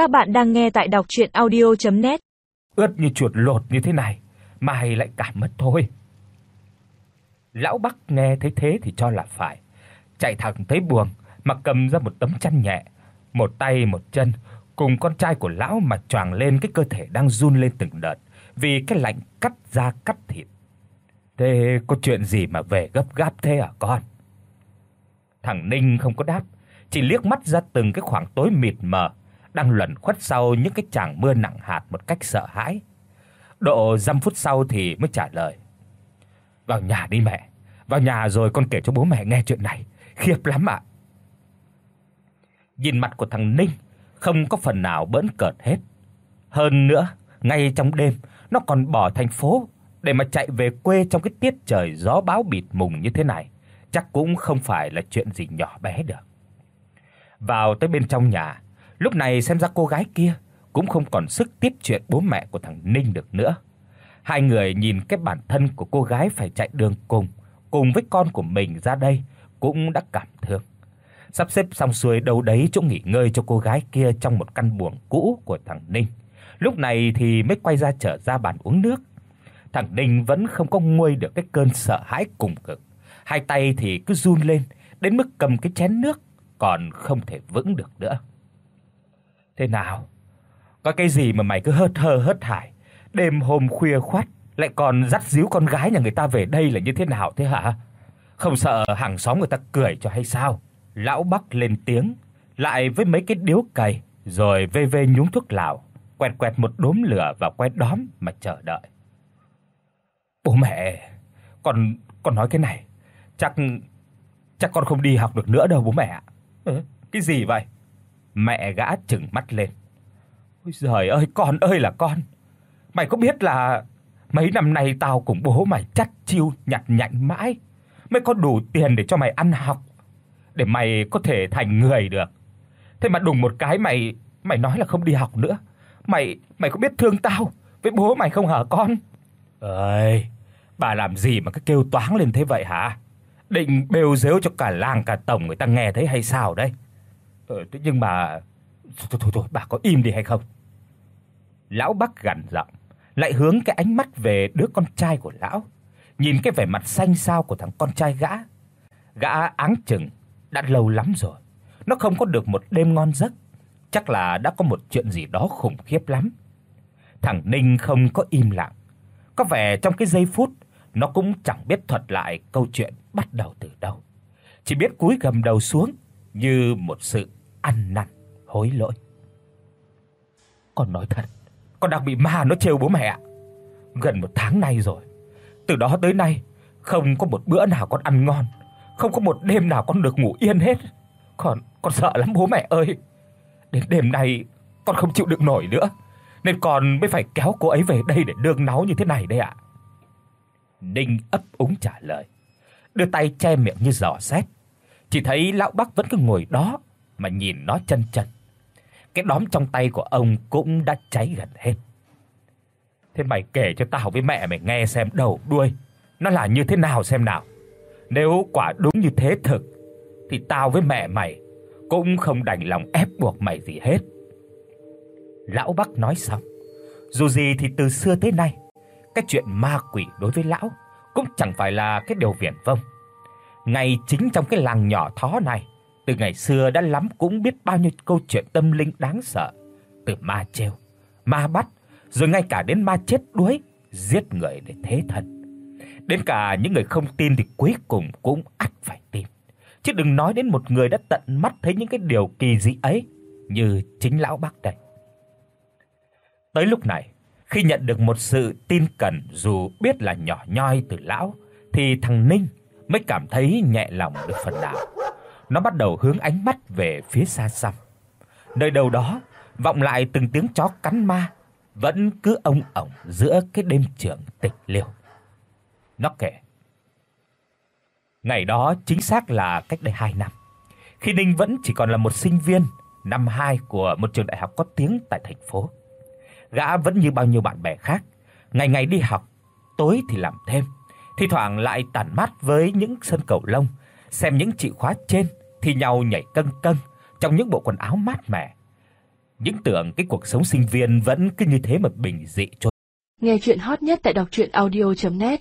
Các bạn đang nghe tại đọc audio net Ướt như chuột lột như thế này, mai lại cảm mất thôi. Lão Bắc nghe thấy thế thì cho là phải, chạy thẳng tới buồng mà cầm ra một tấm chăn nhẹ, một tay một chân cùng con trai của lão mà choàng lên cái cơ thể đang run lên từng đợt vì cái lạnh cắt da cắt thịt. Thế có chuyện gì mà về gấp gáp thế à con? Thằng Ninh không có đáp, chỉ liếc mắt ra từng cái khoảng tối mịt mờ đang luẩn khuất sau những cái tràng mưa nặng hạt một cách sợ hãi. Độ 5 phút sau thì mới trả lời. "Vào nhà đi mẹ, vào nhà rồi con kể cho bố mẹ nghe chuyện này, khiếp lắm ạ." Nhìn mặt của thằng Ninh không có phần nào bỡn cợt hết. Hơn nữa, ngay trong đêm nó còn bỏ thành phố để mà chạy về quê trong cái tiết trời gió bão bịt mùng như thế này, chắc cũng không phải là chuyện gì nhỏ bé được. Vào tới bên trong nhà, lúc này xem ra cô gái kia cũng không còn sức tiếp chuyện bố mẹ của thằng Ninh được nữa. Hai người nhìn cái bản thân của cô gái phải chạy đường cùng, cùng với con của mình ra đây cũng đã cảm thương. Sắp xếp xong xuôi đâu đấy chỗ nghỉ ngơi cho cô gái kia trong một căn buồng cũ của thằng Ninh. Lúc này thì mới quay ra trở ra bàn uống nước. Thằng Ninh vẫn không có nguôi được cái cơn sợ hãi cùng cực. Hai tay thì cứ run lên đến mức cầm cái chén nước còn không thể vững được nữa. Thế nào? Có cái gì mà mày cứ hớt hơ hớt hải, đêm hôm khuya khoắt lại còn dắt díu con gái nhà người ta về đây là như thế nào thế hả? Không sợ hàng xóm người ta cười cho hay sao? Lão Bắc lên tiếng, lại với mấy cái điếu cày, rồi vê vê nhúng thuốc lào, quẹt quẹt một đốm lửa và quét đóm mà chờ đợi. Bố mẹ, con con nói cái này, chắc chắc con không đi học được nữa đâu bố mẹ ạ. Ừ, cái gì vậy? Mẹ gã trừng mắt lên. Ôi giời ơi, con ơi là con. Mày có biết là mấy năm nay tao cùng bố mày chắt chiu nhặt nhạnh mãi mới có đủ tiền để cho mày ăn học, để mày có thể thành người được. Thế mà đùng một cái mày mày nói là không đi học nữa. Mày mày có biết thương tao với bố mày không hả con? Ơi, bà làm gì mà cứ kêu toáng lên thế vậy hả? Định bêu rếu cho cả làng cả tổng người ta nghe thấy hay sao đấy? Ờ thế nhưng mà thôi thôi thôi, bà có im đi hay không? Lão Bắc gằn giọng, lại hướng cái ánh mắt về đứa con trai của lão, nhìn cái vẻ mặt xanh xao của thằng con trai gã. Gã áng chừng đã lâu lắm rồi, nó không có được một đêm ngon giấc, chắc là đã có một chuyện gì đó khủng khiếp lắm. Thằng Ninh không có im lặng, có vẻ trong cái giây phút nó cũng chẳng biết thuật lại câu chuyện bắt đầu từ đâu. Chỉ biết cúi gầm đầu xuống như một sự ăn năn hối lỗi. Con nói thật, con đang bị ma nó trêu bố mẹ ạ. Gần một tháng nay rồi. Từ đó tới nay không có một bữa nào con ăn ngon, không có một đêm nào con được ngủ yên hết. Con con sợ lắm bố mẹ ơi. Đến đêm nay con không chịu đựng nổi nữa, nên con mới phải kéo cô ấy về đây để đương náu như thế này đây ạ. Ninh ấp úng trả lời, đưa tay che miệng như dò xét. Chỉ thấy lão Bắc vẫn cứ ngồi đó mà nhìn nó chân chân. Cái đóm trong tay của ông cũng đã cháy gần hết. Thế mày kể cho tao với mẹ mày nghe xem đầu đuôi nó là như thế nào xem nào. Nếu quả đúng như thế thực thì tao với mẹ mày cũng không đành lòng ép buộc mày gì hết. Lão Bắc nói xong, dù gì thì từ xưa tới nay, cái chuyện ma quỷ đối với lão cũng chẳng phải là cái điều viển vông. Ngay chính trong cái làng nhỏ thó này, từ ngày xưa đã lắm cũng biết bao nhiêu câu chuyện tâm linh đáng sợ, từ ma trêu, ma bắt, rồi ngay cả đến ma chết đuối, giết người để thế thân. Đến cả những người không tin thì cuối cùng cũng ắt phải tin. Chứ đừng nói đến một người đã tận mắt thấy những cái điều kỳ dị ấy như chính lão bác đây. Tới lúc này, khi nhận được một sự tin cẩn dù biết là nhỏ nhoi từ lão thì thằng Ninh mới cảm thấy nhẹ lòng được phần nào. Nó bắt đầu hướng ánh mắt về phía xa xăm. Nơi đầu đó vọng lại từng tiếng chó cắn ma vẫn cứ ông ổng giữa cái đêm trường tịch liêu. Nó kể: Ngày đó chính xác là cách đây 2 năm. Khi Ninh vẫn chỉ còn là một sinh viên năm 2 của một trường đại học có tiếng tại thành phố. Gã vẫn như bao nhiêu bạn bè khác, ngày ngày đi học, tối thì làm thêm, thi thoảng lại tản mát với những sân cầu lông, xem những chị khóa trên thì nhau nhảy cân cân trong những bộ quần áo mát mẻ. những tưởng cái cuộc sống sinh viên vẫn cứ như thế mà bình dị trôi. Nghe truyện hot nhất tại doctruyenaudio.net